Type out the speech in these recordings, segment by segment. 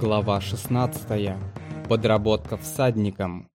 Глава 16. Подработка всадником.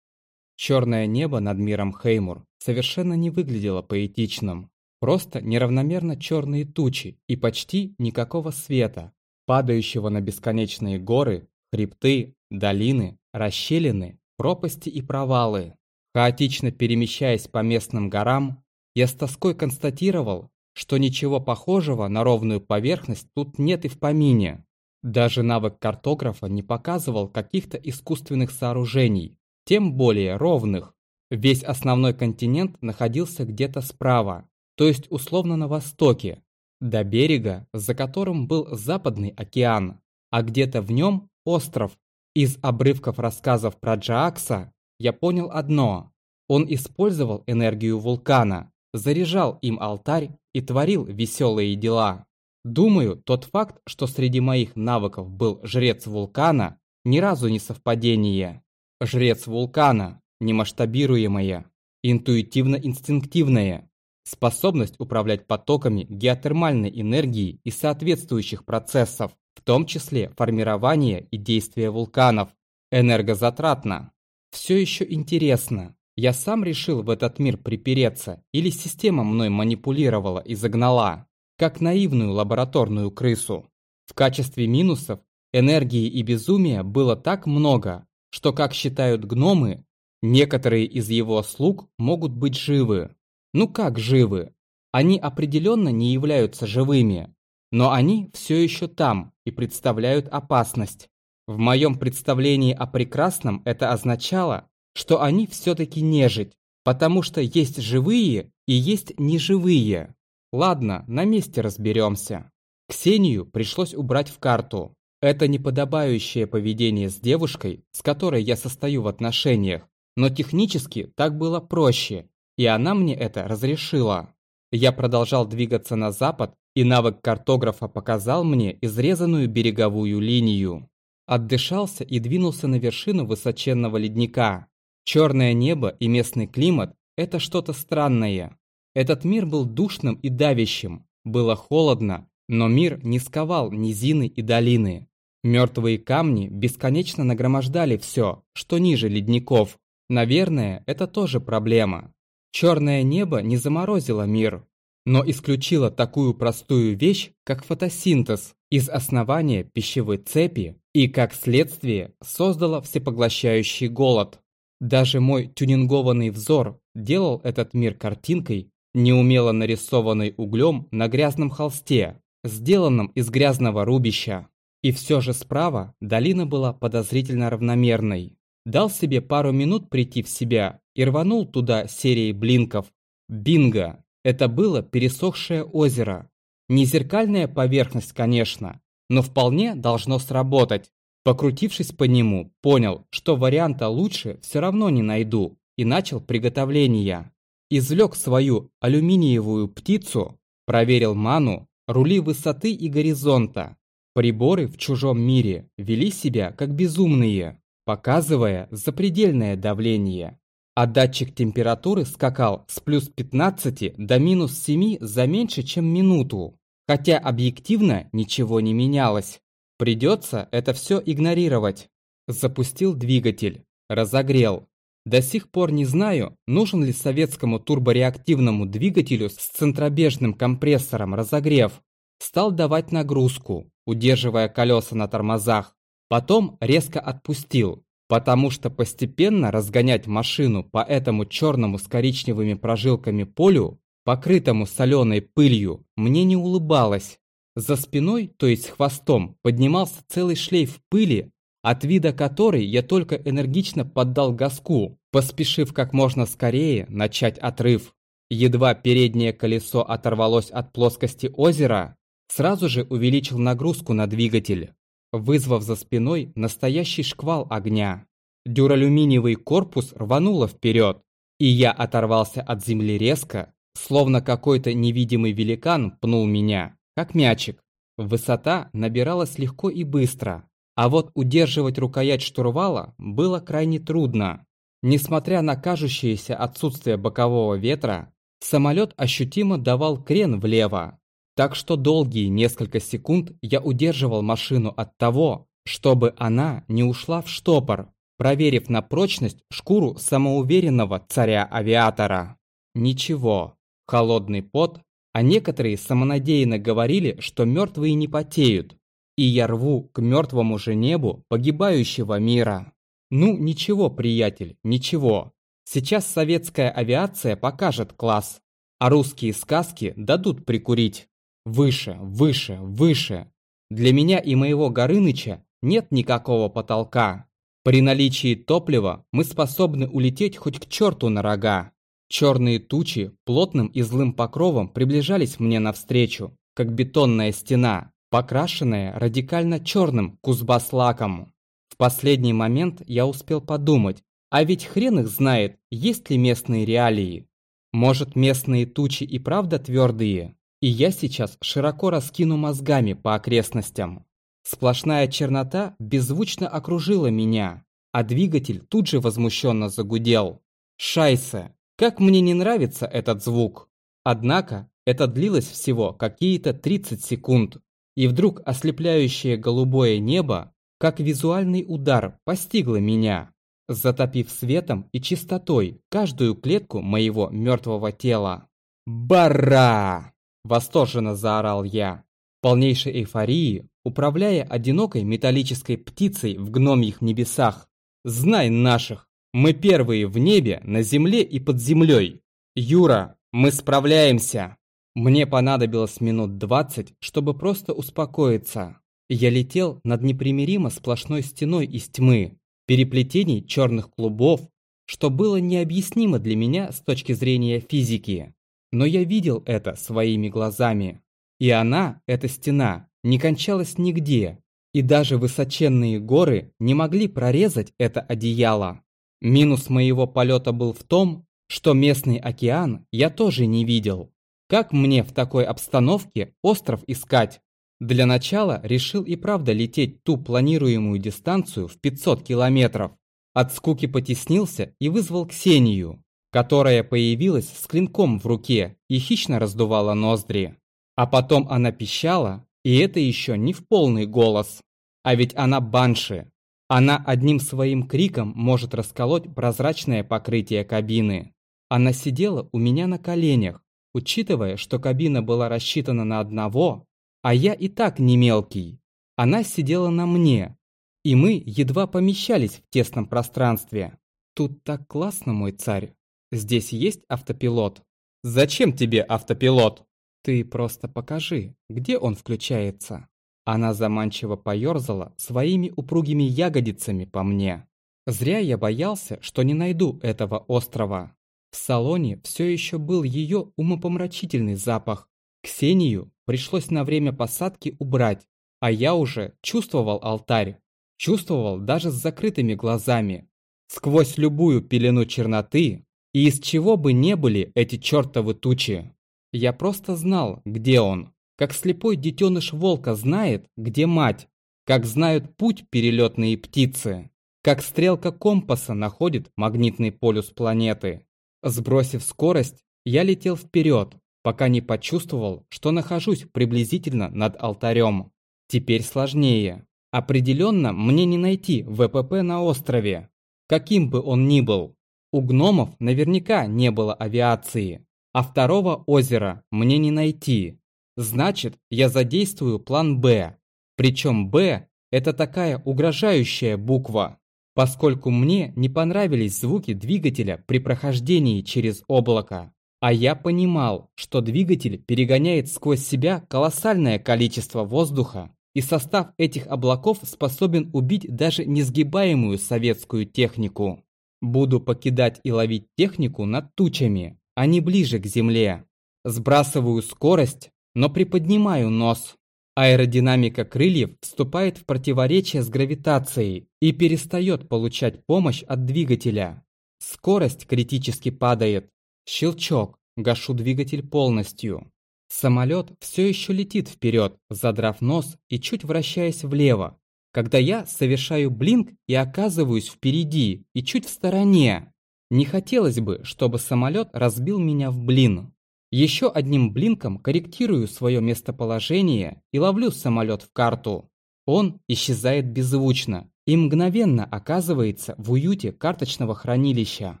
Черное небо над миром Хеймур совершенно не выглядело поэтичным. Просто неравномерно черные тучи и почти никакого света, падающего на бесконечные горы, хребты, долины, расщелины, пропасти и провалы. Хаотично перемещаясь по местным горам, я с тоской констатировал, что ничего похожего на ровную поверхность тут нет и в помине. Даже навык картографа не показывал каких-то искусственных сооружений, тем более ровных. Весь основной континент находился где-то справа, то есть условно на востоке, до берега, за которым был Западный океан, а где-то в нем остров. Из обрывков рассказов про Джаакса я понял одно. Он использовал энергию вулкана, заряжал им алтарь и творил веселые дела. Думаю, тот факт, что среди моих навыков был жрец вулкана, ни разу не совпадение. Жрец вулкана, немасштабируемое, интуитивно-инстинктивное, способность управлять потоками геотермальной энергии и соответствующих процессов, в том числе формирование и действие вулканов, энергозатратно. Все еще интересно, я сам решил в этот мир припереться или система мной манипулировала и загнала? Как наивную лабораторную крысу. В качестве минусов энергии и безумия было так много, что, как считают гномы, некоторые из его слуг могут быть живы. Ну как живы? Они определенно не являются живыми, но они все еще там и представляют опасность. В моем представлении о прекрасном это означало, что они все-таки нежить, потому что есть живые и есть неживые. Ладно, на месте разберемся. Ксению пришлось убрать в карту. Это неподобающее поведение с девушкой, с которой я состою в отношениях, но технически так было проще, и она мне это разрешила. Я продолжал двигаться на запад, и навык картографа показал мне изрезанную береговую линию. Отдышался и двинулся на вершину высоченного ледника. Черное небо и местный климат – это что-то странное. Этот мир был душным и давящим. Было холодно, но мир не сковал низины и долины. Мертвые камни бесконечно нагромождали все, что ниже ледников. Наверное, это тоже проблема. Черное небо не заморозило мир, но исключило такую простую вещь, как фотосинтез из основания пищевой цепи и, как следствие, создало всепоглощающий голод. Даже мой тюнингованный взор делал этот мир картинкой, неумело нарисованный углем на грязном холсте, сделанном из грязного рубища. И все же справа долина была подозрительно равномерной. Дал себе пару минут прийти в себя и рванул туда серией блинков. Бинго! Это было пересохшее озеро. Не зеркальная поверхность, конечно, но вполне должно сработать. Покрутившись по нему, понял, что варианта лучше все равно не найду и начал приготовление извлек свою алюминиевую птицу, проверил ману, рули высоты и горизонта. Приборы в чужом мире вели себя как безумные, показывая запредельное давление. А датчик температуры скакал с плюс 15 до минус 7 за меньше, чем минуту. Хотя объективно ничего не менялось. Придется это все игнорировать. Запустил двигатель, разогрел, до сих пор не знаю, нужен ли советскому турбореактивному двигателю с центробежным компрессором разогрев. Стал давать нагрузку, удерживая колеса на тормозах. Потом резко отпустил, потому что постепенно разгонять машину по этому черному с коричневыми прожилками полю, покрытому соленой пылью, мне не улыбалось. За спиной, то есть хвостом, поднимался целый шлейф пыли, от вида которой я только энергично поддал газку, поспешив как можно скорее начать отрыв. Едва переднее колесо оторвалось от плоскости озера, сразу же увеличил нагрузку на двигатель, вызвав за спиной настоящий шквал огня. Дюралюминиевый корпус рвануло вперед, и я оторвался от земли резко, словно какой-то невидимый великан пнул меня, как мячик. Высота набиралась легко и быстро, а вот удерживать рукоять штурвала было крайне трудно. Несмотря на кажущееся отсутствие бокового ветра, самолет ощутимо давал крен влево. Так что долгие несколько секунд я удерживал машину от того, чтобы она не ушла в штопор, проверив на прочность шкуру самоуверенного царя-авиатора. Ничего, холодный пот, а некоторые самонадеянно говорили, что мертвые не потеют, и я рву к мертвому же небу погибающего мира. Ну, ничего, приятель, ничего. Сейчас советская авиация покажет класс, а русские сказки дадут прикурить. Выше, выше, выше. Для меня и моего Горыныча нет никакого потолка. При наличии топлива мы способны улететь хоть к черту на рога. Черные тучи плотным и злым покровом приближались мне навстречу, как бетонная стена, покрашенная радикально черным кузбасс-лаком. В последний момент я успел подумать, а ведь хрен их знает, есть ли местные реалии. Может, местные тучи и правда твердые, и я сейчас широко раскину мозгами по окрестностям. Сплошная чернота беззвучно окружила меня, а двигатель тут же возмущенно загудел. Шайсе, как мне не нравится этот звук. Однако это длилось всего какие-то 30 секунд, и вдруг ослепляющее голубое небо, как визуальный удар, постигло меня, затопив светом и чистотой каждую клетку моего мертвого тела. «Бара!» – восторженно заорал я, полнейшей эйфории, управляя одинокой металлической птицей в гномьих небесах. «Знай наших! Мы первые в небе, на земле и под землей. Юра, мы справляемся. Мне понадобилось минут двадцать, чтобы просто успокоиться. Я летел над непримиримо сплошной стеной из тьмы, переплетений черных клубов, что было необъяснимо для меня с точки зрения физики. Но я видел это своими глазами. И она, эта стена, не кончалась нигде, и даже высоченные горы не могли прорезать это одеяло. Минус моего полета был в том, что местный океан я тоже не видел. Как мне в такой обстановке остров искать? Для начала решил и правда лететь ту планируемую дистанцию в 500 километров. От скуки потеснился и вызвал Ксению, которая появилась с клинком в руке и хищно раздувала ноздри. А потом она пищала, и это еще не в полный голос. А ведь она банши, она одним своим криком может расколоть прозрачное покрытие кабины. Она сидела у меня на коленях, учитывая, что кабина была рассчитана на одного, а я и так не мелкий. Она сидела на мне, и мы едва помещались в тесном пространстве. Тут так классно, мой царь. Здесь есть автопилот. Зачем тебе автопилот? Ты просто покажи, где он включается. Она заманчиво поёрзала своими упругими ягодицами по мне. Зря я боялся, что не найду этого острова. В салоне все еще был ее умопомрачительный запах. Ксению пришлось на время посадки убрать, а я уже чувствовал алтарь. Чувствовал даже с закрытыми глазами. Сквозь любую пелену черноты, и из чего бы не были эти чертовы тучи. Я просто знал, где он. Как слепой детеныш волка знает, где мать, как знают путь перелетные птицы, как стрелка компаса находит магнитный полюс планеты. Сбросив скорость, я летел вперед, пока не почувствовал, что нахожусь приблизительно над алтарем. Теперь сложнее. Определенно мне не найти ВПП на острове, каким бы он ни был. У гномов наверняка не было авиации, а второго озера мне не найти. Значит, я задействую план «Б». Причем «Б» – это такая угрожающая буква, поскольку мне не понравились звуки двигателя при прохождении через облако. А я понимал, что двигатель перегоняет сквозь себя колоссальное количество воздуха, и состав этих облаков способен убить даже несгибаемую советскую технику. Буду покидать и ловить технику над тучами, а не ближе к земле. Сбрасываю скорость, но приподнимаю нос. Аэродинамика крыльев вступает в противоречие с гравитацией и перестает получать помощь от двигателя. Скорость критически падает. Щелчок, гашу двигатель полностью. Самолет все еще летит вперед, задрав нос и чуть вращаясь влево, когда я совершаю блинк и оказываюсь впереди и чуть в стороне. Не хотелось бы, чтобы самолет разбил меня в блин. Еще одним блинком корректирую свое местоположение и ловлю самолет в карту. Он исчезает беззвучно и мгновенно оказывается в уюте карточного хранилища.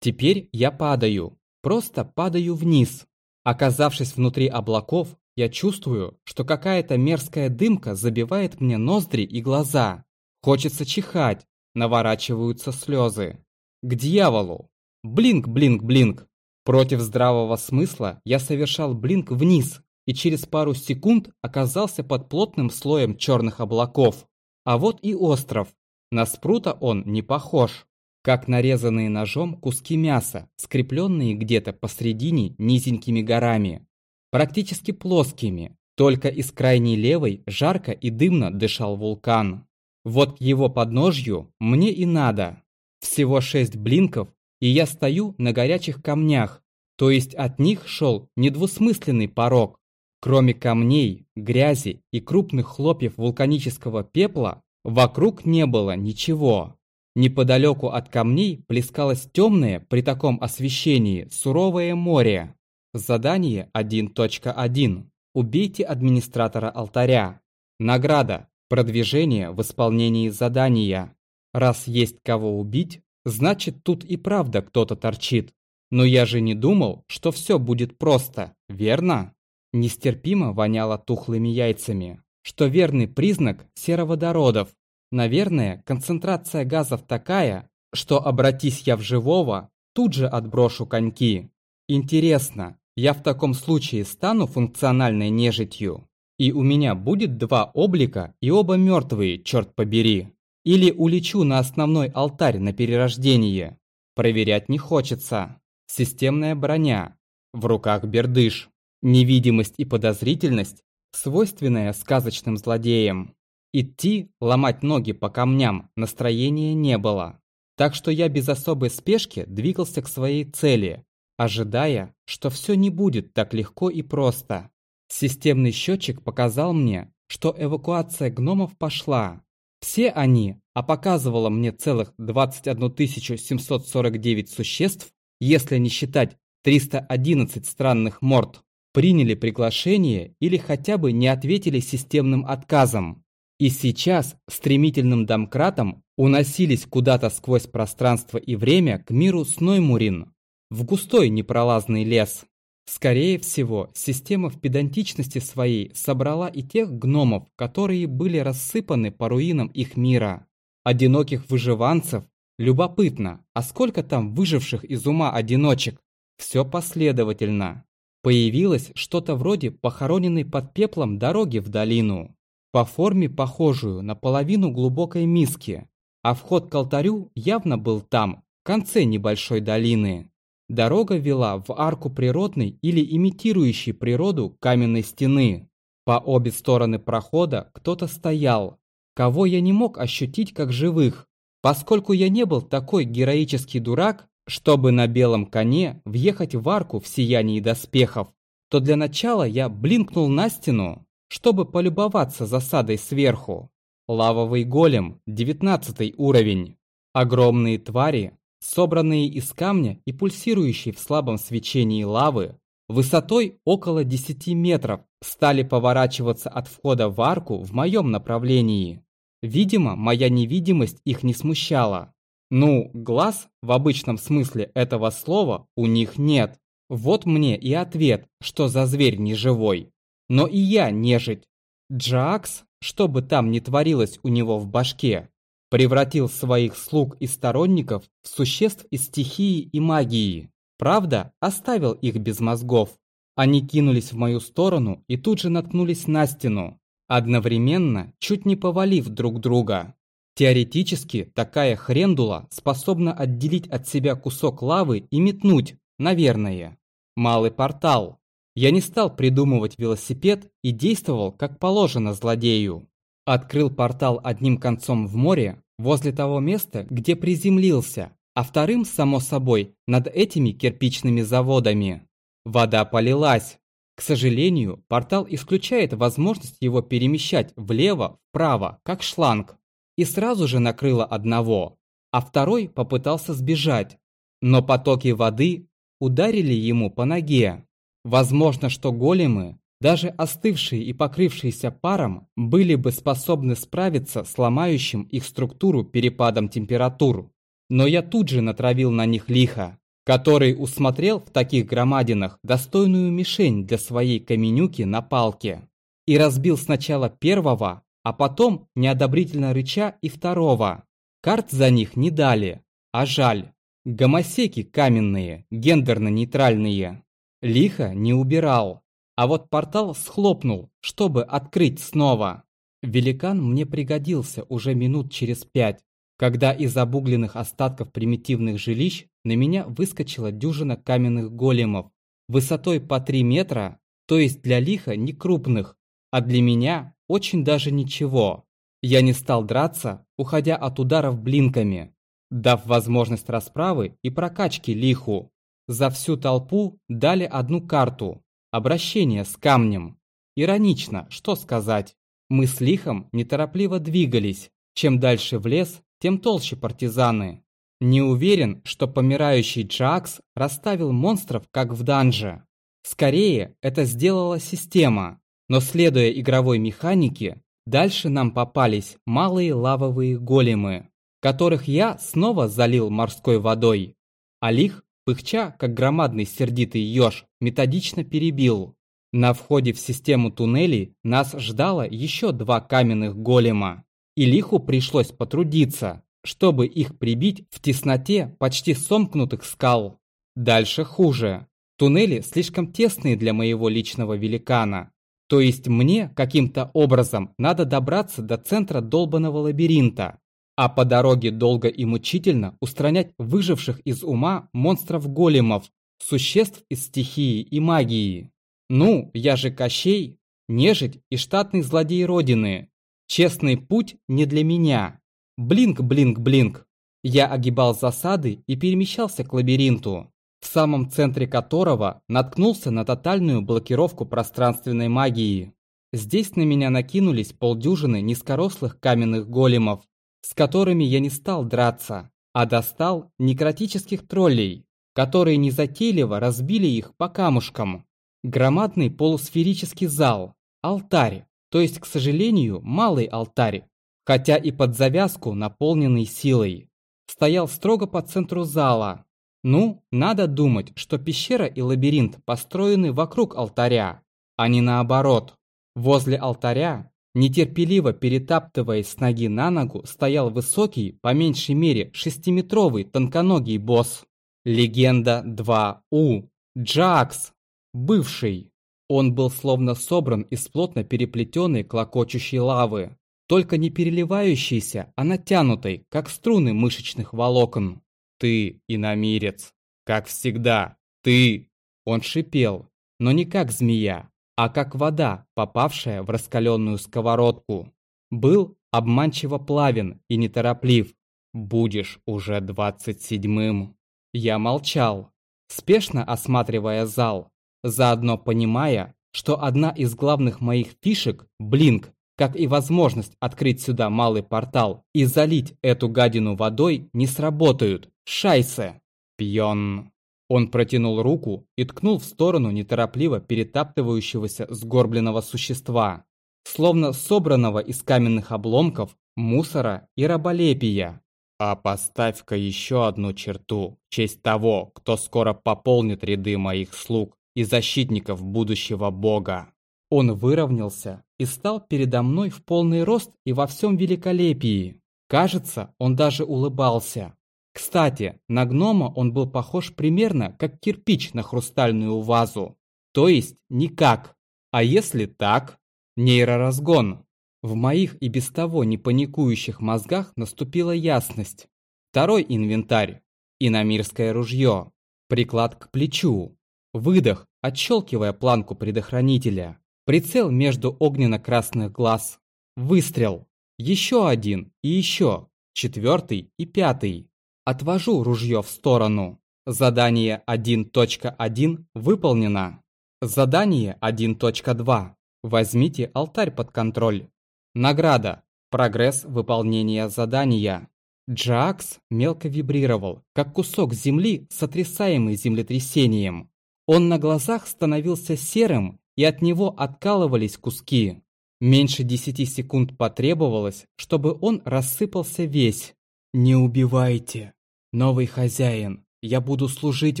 Теперь я падаю, просто падаю вниз. Оказавшись внутри облаков, я чувствую, что какая-то мерзкая дымка забивает мне ноздри и глаза. Хочется чихать, наворачиваются слезы. К дьяволу! Блинк, блинк, блинк! Против здравого смысла я совершал блинк вниз и через пару секунд оказался под плотным слоем черных облаков. А вот и остров. На спрута он не похож. Как нарезанные ножом куски мяса, скрепленные где-то посредине низенькими горами. Практически плоскими. Только из крайней левой жарко и дымно дышал вулкан. Вот к его подножью мне и надо. Всего шесть блинков, и я стою на горячих камнях, то есть от них шел недвусмысленный порог. Кроме камней, грязи и крупных хлопьев вулканического пепла, вокруг не было ничего. Неподалеку от камней плескалось темное при таком освещении суровое море. Задание 1.1. Убейте администратора алтаря. Награда. Продвижение в исполнении задания. Раз есть кого убить, значит тут и правда кто-то торчит. Но я же не думал, что все будет просто, верно? Нестерпимо воняло тухлыми яйцами, что верный признак сероводородов. Наверное, концентрация газов такая, что обратись я в живого, тут же отброшу коньки. Интересно, я в таком случае стану функциональной нежитью? И у меня будет два облика и оба мертвые, черт побери. Или улечу на основной алтарь на перерождение. Проверять не хочется. Системная броня. В руках бердыш. Невидимость и подозрительность, свойственная сказочным злодеям. Идти, ломать ноги по камням настроения не было. Так что я без особой спешки двигался к своей цели, ожидая, что все не будет так легко и просто. Системный счетчик показал мне, что эвакуация гномов пошла. Все они, а показывало мне целых 21 749 существ, если не считать 311 странных морд, приняли приглашение или хотя бы не ответили системным отказом. И сейчас стремительным домкратом уносились куда-то сквозь пространство и время к миру Сноймурин, в густой непролазный лес. Скорее всего, система в педантичности своей собрала и тех гномов, которые были рассыпаны по руинам их мира. Одиноких выживанцев. Любопытно, а сколько там выживших из ума одиночек? Все последовательно. Появилось что-то вроде похороненной под пеплом дороги в долину. По форме похожую на половину глубокой миски. А вход к алтарю явно был там, в конце небольшой долины. Дорога вела в арку природной или имитирующей природу каменной стены. По обе стороны прохода кто-то стоял, кого я не мог ощутить как живых, поскольку я не был такой героический дурак, чтобы на белом коне въехать в арку в сиянии доспехов, то для начала я блинкнул на стену, чтобы полюбоваться засадой сверху. Лавовый голем, 19 уровень. Огромные твари, собранные из камня и пульсирующие в слабом свечении лавы, высотой около 10 метров, стали поворачиваться от входа в арку в моем направлении. Видимо, моя невидимость их не смущала. Ну, глаз в обычном смысле этого слова у них нет. Вот мне и ответ, что за зверь неживой. Но и я нежить. Джакс, что бы там ни творилось у него в башке, превратил своих слуг и сторонников в существ из стихии и магии. Правда, оставил их без мозгов. Они кинулись в мою сторону и тут же наткнулись на стену, одновременно чуть не повалив друг друга. Теоретически, такая хрендула способна отделить от себя кусок лавы и метнуть, наверное. Малый портал. Я не стал придумывать велосипед и действовал, как положено злодею. Открыл портал одним концом в море, возле того места, где приземлился, а вторым, само собой, над этими кирпичными заводами. Вода полилась. К сожалению, портал исключает возможность его перемещать влево-вправо, как шланг и сразу же накрыло одного, а второй попытался сбежать. Но потоки воды ударили ему по ноге. Возможно, что големы, Даже остывшие и покрывшиеся паром были бы способны справиться с ломающим их структуру перепадом температур. Но я тут же натравил на них лихо, который усмотрел в таких громадинах достойную мишень для своей каменюки на палке. И разбил сначала первого, а потом, неодобрительно рыча, и второго. Карт за них не дали, а жаль. Гомосеки каменные, гендерно-нейтральные. Лихо не убирал. А вот портал схлопнул, чтобы открыть снова. Великан мне пригодился уже минут через пять, когда из обугленных остатков примитивных жилищ на меня выскочила дюжина каменных големов, высотой по 3 метра, то есть для лиха не крупных, а для меня очень даже ничего. Я не стал драться, уходя от ударов блинками, дав возможность расправы и прокачки лиху. За всю толпу дали одну карту – обращение с камнем. Иронично, что сказать. Мы с лихом неторопливо двигались. Чем дальше в лес, тем толще партизаны. Не уверен, что помирающий Джакс расставил монстров как в данже. Скорее, это сделала система. Но следуя игровой механике, дальше нам попались малые лавовые големы, которых я снова залил морской водой. Алих, пыхча, как громадный сердитый еж, методично перебил. На входе в систему туннелей нас ждало еще два каменных голема. И Лиху пришлось потрудиться, чтобы их прибить в тесноте почти сомкнутых скал. Дальше хуже. Туннели слишком тесные для моего личного великана, то есть мне каким-то образом надо добраться до центра долбанного лабиринта, а по дороге долго и мучительно устранять выживших из ума монстров-големов, существ из стихии и магии. Ну, я же Кощей, нежить и штатный злодей Родины. Честный путь не для меня. Блинк, блинк, блинк. Я огибал засады и перемещался к лабиринту в самом центре которого наткнулся на тотальную блокировку пространственной магии. Здесь на меня накинулись полдюжины низкорослых каменных големов, с которыми я не стал драться, а достал некротических троллей, которые незатейливо разбили их по камушкам. Громадный полусферический зал, алтарь, то есть, к сожалению, малый алтарь, хотя и под завязку наполненный силой, стоял строго по центру зала, ну, надо думать, что пещера и лабиринт построены вокруг алтаря, а не наоборот. Возле алтаря, нетерпеливо перетаптываясь с ноги на ногу, стоял высокий, по меньшей мере, шестиметровый тонконогий босс. Легенда 2У. Джакс. Бывший. Он был словно собран из плотно переплетенной клокочущей лавы, только не переливающейся, а натянутой, как струны мышечных волокон. Ты, иномирец, как всегда, ты!» Он шипел, но не как змея, а как вода, попавшая в раскаленную сковородку. Был обманчиво плавен и нетороплив. «Будешь уже двадцать седьмым». Я молчал, спешно осматривая зал, заодно понимая, что одна из главных моих фишек – блинк, как и возможность открыть сюда малый портал и залить эту гадину водой, не сработают. Шайсе! Пьон!» Он протянул руку и ткнул в сторону неторопливо перетаптывающегося сгорбленного существа, словно собранного из каменных обломков, мусора и раболепия. «А поставь-ка еще одну черту в честь того, кто скоро пополнит ряды моих слуг и защитников будущего бога». Он выровнялся и стал передо мной в полный рост и во всем великолепии. Кажется, он даже улыбался. Кстати, на гнома он был похож примерно как кирпич на хрустальную вазу. То есть никак. А если так? Нейроразгон. В моих и без того не паникующих мозгах наступила ясность. Второй инвентарь. Иномирское ружье. Приклад к плечу. Выдох, отщелкивая планку предохранителя. Прицел между огненно-красных глаз. Выстрел. Еще один и еще. Четвертый и пятый. Отвожу ружье в сторону. Задание 1.1 выполнено. Задание 1.2. Возьмите алтарь под контроль. Награда. Прогресс выполнения задания. Джакс мелко вибрировал, как кусок земли, сотрясаемый землетрясением. Он на глазах становился серым и от него откалывались куски. Меньше десяти секунд потребовалось, чтобы он рассыпался весь. «Не убивайте! Новый хозяин, я буду служить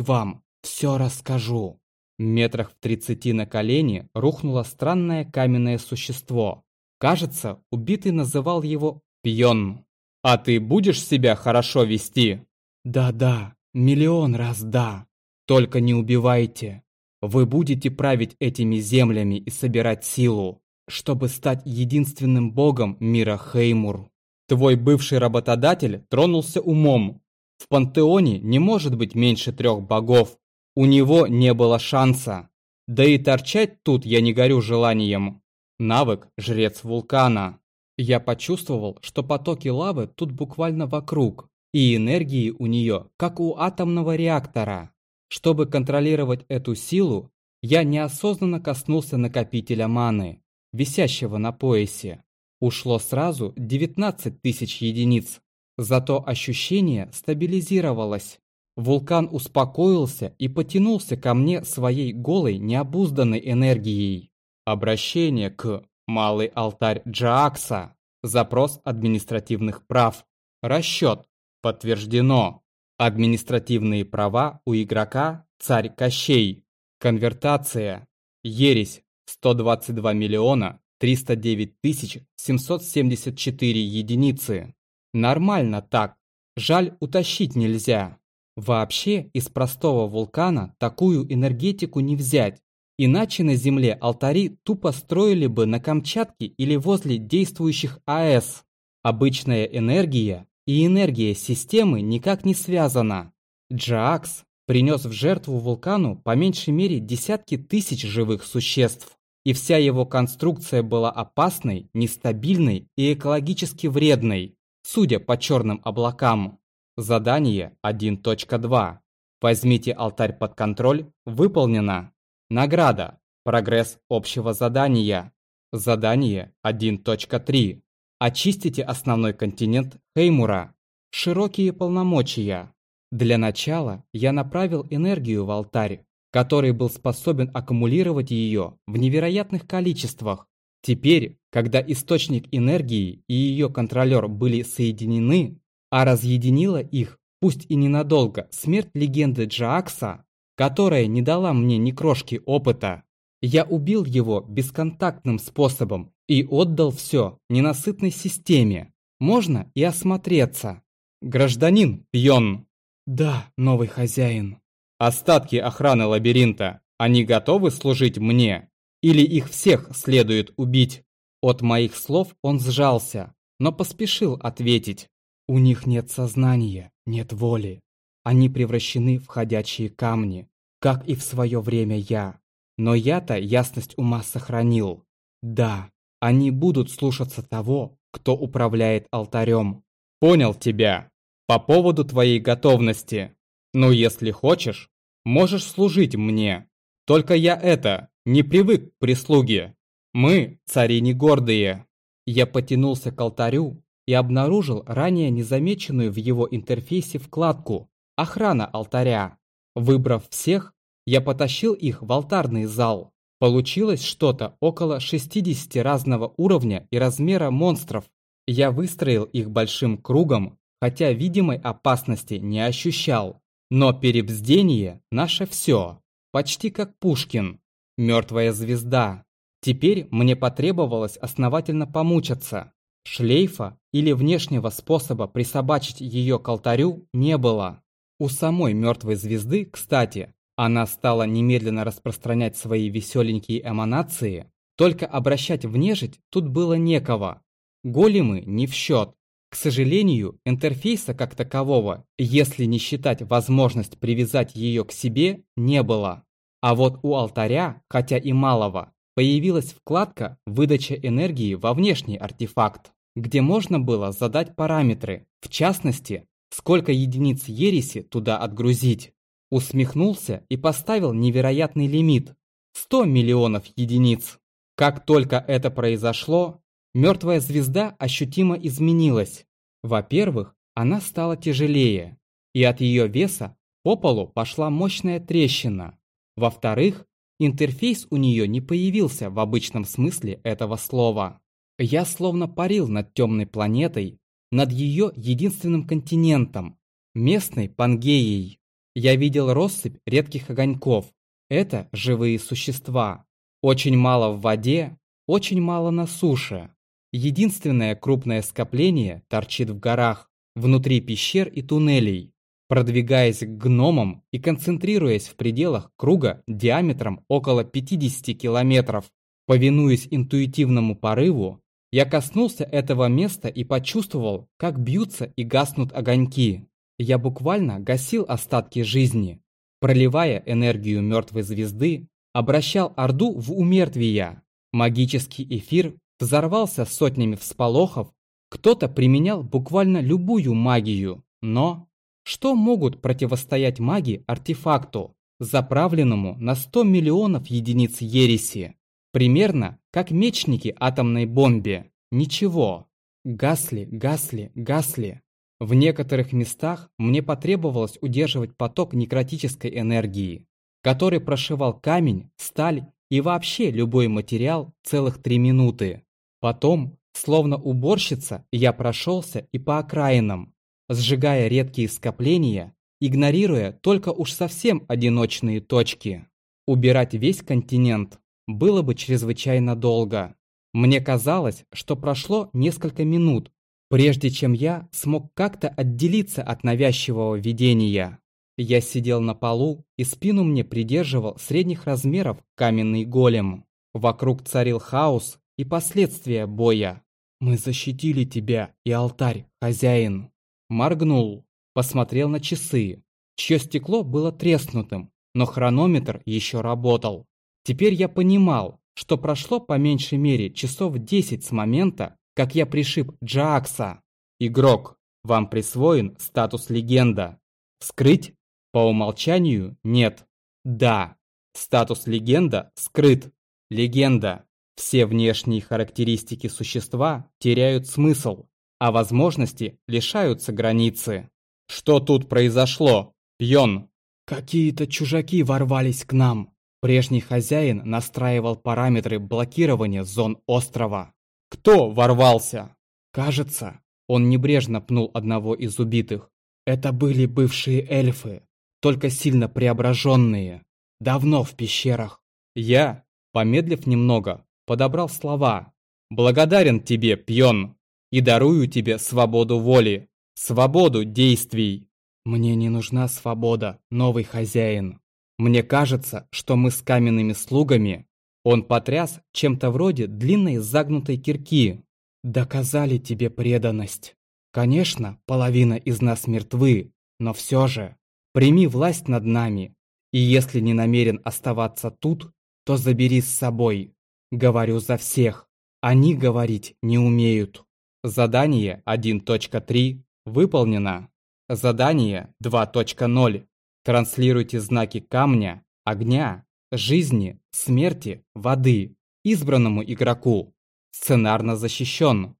вам, все расскажу!» Метрах в тридцати на колени рухнуло странное каменное существо. Кажется, убитый называл его «пьон». «А ты будешь себя хорошо вести?» «Да-да, миллион раз да. Только не убивайте. Вы будете править этими землями и собирать силу, чтобы стать единственным богом мира Хеймур. Твой бывший работодатель тронулся умом. В пантеоне не может быть меньше трех богов. У него не было шанса. Да и торчать тут я не горю желанием. Навык – жрец вулкана. Я почувствовал, что потоки лавы тут буквально вокруг, и энергии у нее, как у атомного реактора. Чтобы контролировать эту силу, я неосознанно коснулся накопителя маны, висящего на поясе. Ушло сразу 19 тысяч единиц, зато ощущение стабилизировалось. Вулкан успокоился и потянулся ко мне своей голой необузданной энергией. Обращение к Малый алтарь Джаакса. Запрос административных прав. Расчет. Подтверждено. Административные права у игрока Царь Кощей. Конвертация. Ересь 122 миллиона 309 тысяч 774 единицы. Нормально так. Жаль, утащить нельзя. Вообще, из простого вулкана такую энергетику не взять. Иначе на Земле алтари тупо строили бы на Камчатке или возле действующих АЭС. Обычная энергия и энергия системы никак не связана. Джаакс принес в жертву вулкану по меньшей мере десятки тысяч живых существ. И вся его конструкция была опасной, нестабильной и экологически вредной, судя по черным облакам. Задание 1.2. Возьмите алтарь под контроль. Выполнено. Награда. Прогресс общего задания. Задание 1.3. Очистите основной континент Хеймура. Широкие полномочия. Для начала я направил энергию в алтарь, который был способен аккумулировать ее в невероятных количествах. Теперь, когда источник энергии и ее контролер были соединены, а разъединила их, пусть и ненадолго, смерть легенды Джаакса, которая не дала мне ни крошки опыта, я убил его бесконтактным способом и отдал все ненасытной системе. Можно и осмотреться. Гражданин Пьон. Да, новый хозяин. Остатки охраны лабиринта, они готовы служить мне? Или их всех следует убить? От моих слов он сжался, но поспешил ответить. У них нет сознания, нет воли. Они превращены в ходячие камни, как и в свое время я. Но я-то ясность ума сохранил. Да, они будут слушаться того, кто управляет алтарем. Понял тебя. По поводу твоей готовности. Ну, если хочешь, можешь служить мне. Только я это, не привык к прислуге. Мы цари не гордые. Я потянулся к алтарю и обнаружил ранее незамеченную в его интерфейсе вкладку «Охрана алтаря». Выбрав всех, я потащил их в алтарный зал. Получилось что-то около 60 разного уровня и размера монстров. Я выстроил их большим кругом, хотя видимой опасности не ощущал. Но перебздение – наше все. Почти как Пушкин. Мертвая звезда. Теперь мне потребовалось основательно помучаться. Шлейфа или внешнего способа присобачить ее к алтарю не было. У самой мертвой звезды, кстати, она стала немедленно распространять свои веселенькие эманации, только обращать в нежить тут было некого. Големы не в счет. К сожалению, интерфейса как такового, если не считать возможность привязать ее к себе, не было. А вот у алтаря, хотя и малого, появилась вкладка «Выдача энергии во внешний артефакт», где можно было задать параметры, в частности, сколько единиц ереси туда отгрузить. Усмехнулся и поставил невероятный лимит – 100 миллионов единиц. Как только это произошло, мертвая звезда ощутимо изменилась. Во-первых, она стала тяжелее, и от ее веса по полу пошла мощная трещина. Во-вторых, Интерфейс у нее не появился в обычном смысле этого слова. Я словно парил над темной планетой, над ее единственным континентом, местной Пангеей. Я видел россыпь редких огоньков. Это живые существа. Очень мало в воде, очень мало на суше. Единственное крупное скопление торчит в горах, внутри пещер и туннелей продвигаясь к гномам и концентрируясь в пределах круга диаметром около 50 километров. Повинуясь интуитивному порыву, я коснулся этого места и почувствовал, как бьются и гаснут огоньки. Я буквально гасил остатки жизни, проливая энергию мертвой звезды, обращал Орду в умертвия. Магический эфир взорвался сотнями всполохов, кто-то применял буквально любую магию, но что могут противостоять маги артефакту, заправленному на 100 миллионов единиц ереси? Примерно как мечники атомной бомбе. Ничего. Гасли, гасли, гасли. В некоторых местах мне потребовалось удерживать поток некротической энергии, который прошивал камень, сталь и вообще любой материал целых три минуты. Потом, словно уборщица, я прошелся и по окраинам, сжигая редкие скопления, игнорируя только уж совсем одиночные точки. Убирать весь континент было бы чрезвычайно долго. Мне казалось, что прошло несколько минут, прежде чем я смог как-то отделиться от навязчивого видения. Я сидел на полу, и спину мне придерживал средних размеров каменный голем. Вокруг царил хаос и последствия боя. «Мы защитили тебя и алтарь, хозяин!» Моргнул, посмотрел на часы, чье стекло было треснутым, но хронометр еще работал. Теперь я понимал, что прошло по меньшей мере часов 10 с момента, как я пришиб Джакса. Игрок, вам присвоен статус легенда. Скрыть? По умолчанию нет. Да. Статус легенда скрыт. Легенда. Все внешние характеристики существа теряют смысл а возможности лишаются границы. Что тут произошло, пьон? Какие-то чужаки ворвались к нам. Прежний хозяин настраивал параметры блокирования зон острова. Кто ворвался? Кажется, он небрежно пнул одного из убитых. Это были бывшие эльфы, только сильно преображенные. Давно в пещерах. Я, помедлив немного, подобрал слова. «Благодарен тебе, пьон!» И дарую тебе свободу воли, свободу действий. Мне не нужна свобода, новый хозяин. Мне кажется, что мы с каменными слугами, он потряс чем-то вроде длинной загнутой кирки, доказали тебе преданность. Конечно, половина из нас мертвы, но все же, прими власть над нами, и если не намерен оставаться тут, то забери с собой. Говорю за всех, они говорить не умеют. Задание 1.3 выполнено. Задание 2.0. Транслируйте знаки камня, огня, жизни, смерти, воды избранному игроку. Сценарно защищен.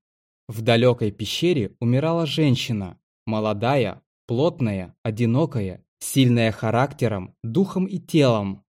В далекой пещере умирала женщина, молодая, плотная, одинокая, сильная характером, духом и телом.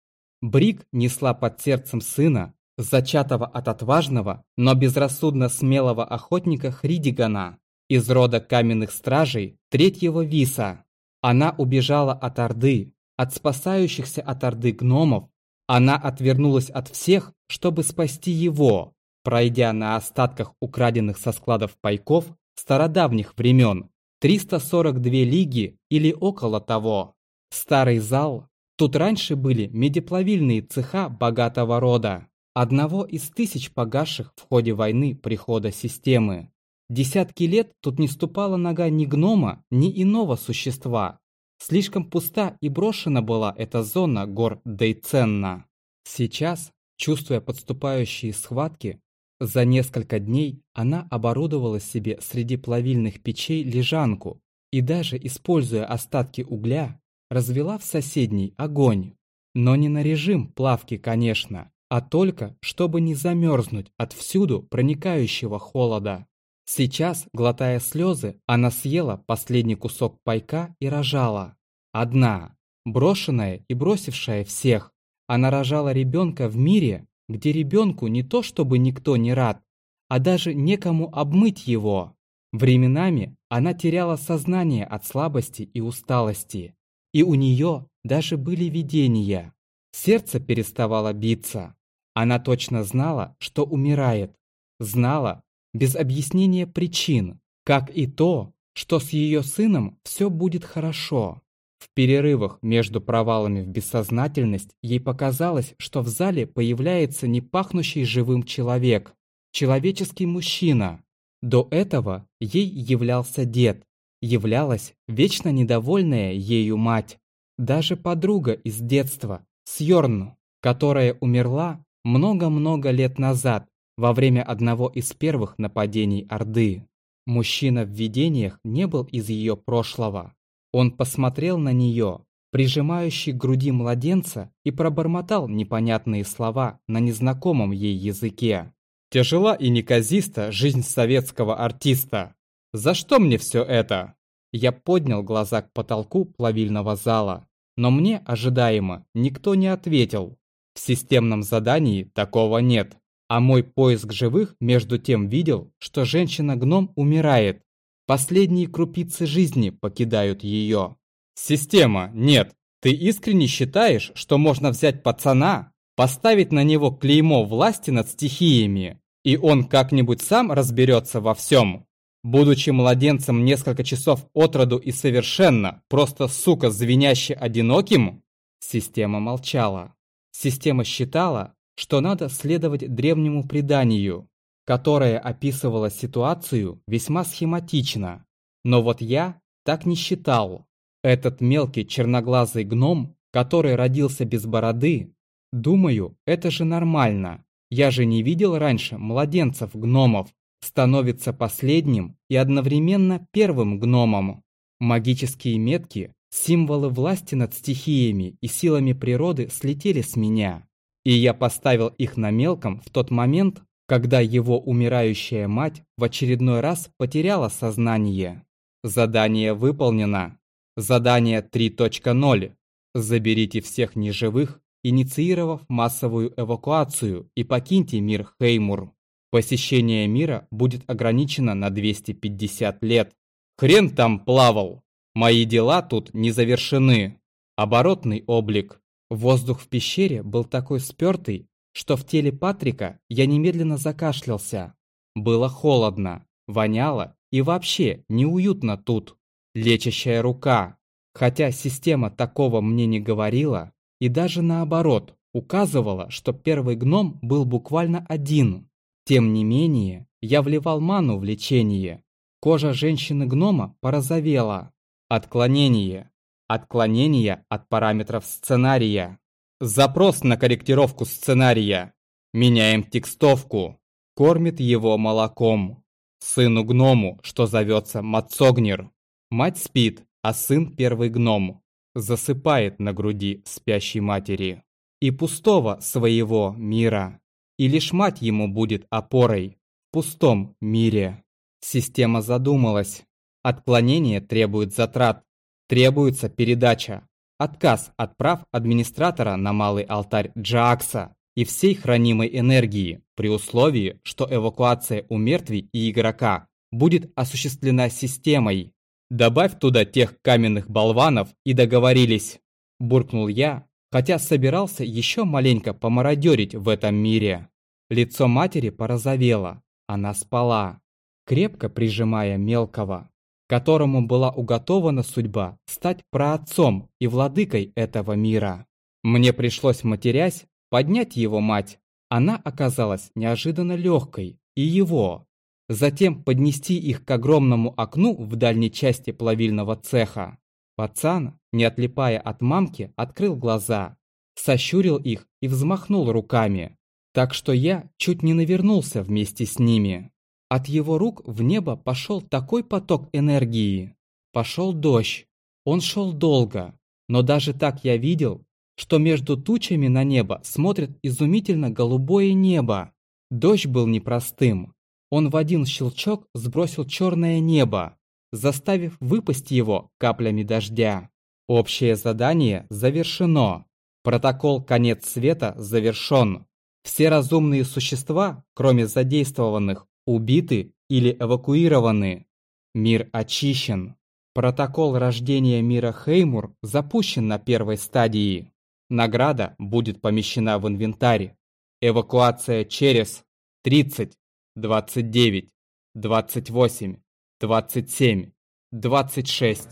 Брик несла под сердцем сына, зачатого от отважного, но безрассудно смелого охотника Хридигана из рода каменных стражей третьего виса. Она убежала от Орды, от спасающихся от Орды гномов. Она отвернулась от всех, чтобы спасти его, пройдя на остатках украденных со складов пайков стародавних времен 342 лиги или около того. Старый зал. Тут раньше были медиплавильные цеха богатого рода одного из тысяч погасших в ходе войны прихода системы. Десятки лет тут не ступала нога ни гнома, ни иного существа. Слишком пуста и брошена была эта зона гор Дейценна. Сейчас, чувствуя подступающие схватки, за несколько дней она оборудовала себе среди плавильных печей лежанку и даже, используя остатки угля, развела в соседний огонь. Но не на режим плавки, конечно, а только чтобы не замерзнуть от всюду проникающего холода. Сейчас, глотая слезы, она съела последний кусок пайка и рожала. Одна, брошенная и бросившая всех. Она рожала ребенка в мире, где ребенку не то чтобы никто не рад, а даже некому обмыть его. Временами она теряла сознание от слабости и усталости, и у нее даже были видения. Сердце переставало биться. Она точно знала, что умирает. Знала, без объяснения причин, как и то, что с ее сыном все будет хорошо. В перерывах между провалами в бессознательность ей показалось, что в зале появляется не пахнущий живым человек, человеческий мужчина. До этого ей являлся дед, являлась вечно недовольная ею мать, даже подруга из детства, Сьорну, которая умерла много-много лет назад во время одного из первых нападений Орды. Мужчина в видениях не был из ее прошлого. Он посмотрел на нее, прижимающий к груди младенца, и пробормотал непонятные слова на незнакомом ей языке. «Тяжела и неказиста жизнь советского артиста. За что мне все это?» Я поднял глаза к потолку плавильного зала, но мне, ожидаемо, никто не ответил. В системном задании такого нет. А мой поиск живых между тем видел, что женщина-гном умирает. Последние крупицы жизни покидают ее. Система, нет. Ты искренне считаешь, что можно взять пацана, поставить на него клеймо власти над стихиями, и он как-нибудь сам разберется во всем? Будучи младенцем несколько часов от роду и совершенно, просто сука звеняще одиноким? Система молчала. Система считала, что надо следовать древнему преданию, которое описывало ситуацию весьма схематично. Но вот я так не считал. Этот мелкий черноглазый гном, который родился без бороды, думаю, это же нормально. Я же не видел раньше младенцев-гномов. Становится последним и одновременно первым гномом. Магические метки, символы власти над стихиями и силами природы слетели с меня и я поставил их на мелком в тот момент, когда его умирающая мать в очередной раз потеряла сознание. Задание выполнено. Задание 3.0. Заберите всех неживых, инициировав массовую эвакуацию и покиньте мир Хеймур. Посещение мира будет ограничено на 250 лет. Хрен там плавал. Мои дела тут не завершены. Оборотный облик. Воздух в пещере был такой спёртый, что в теле Патрика я немедленно закашлялся. Было холодно, воняло и вообще неуютно тут. Лечащая рука. Хотя система такого мне не говорила, и даже наоборот, указывала, что первый гном был буквально один. Тем не менее, я вливал ману в лечение. Кожа женщины-гнома порозовела. Отклонение. Отклонение от параметров сценария. Запрос на корректировку сценария. Меняем текстовку. Кормит его молоком. Сыну гному, что зовется Мацогнир. Мать спит, а сын первый гном. Засыпает на груди спящей матери. И пустого своего мира. И лишь мать ему будет опорой в пустом мире. Система задумалась. Отклонение требует затрат Требуется передача. Отказ от прав администратора на малый алтарь Джаакса и всей хранимой энергии, при условии, что эвакуация у мертвей и игрока будет осуществлена системой. Добавь туда тех каменных болванов и договорились. Буркнул я, хотя собирался еще маленько помародерить в этом мире. Лицо матери порозовело, она спала, крепко прижимая мелкого которому была уготована судьба стать праотцом и владыкой этого мира. Мне пришлось, матерясь, поднять его мать. Она оказалась неожиданно легкой, и его. Затем поднести их к огромному окну в дальней части плавильного цеха. Пацан, не отлипая от мамки, открыл глаза, сощурил их и взмахнул руками. Так что я чуть не навернулся вместе с ними. От его рук в небо пошел такой поток энергии. Пошел дождь. Он шел долго, но даже так я видел, что между тучами на небо смотрит изумительно голубое небо. Дождь был непростым. Он в один щелчок сбросил черное небо, заставив выпасть его каплями дождя. Общее задание завершено. Протокол «Конец света» завершен. Все разумные существа, кроме задействованных, убиты или эвакуированы. Мир очищен. Протокол рождения мира Хеймур запущен на первой стадии. Награда будет помещена в инвентарь. Эвакуация через 30, 29, 28, 27, 26,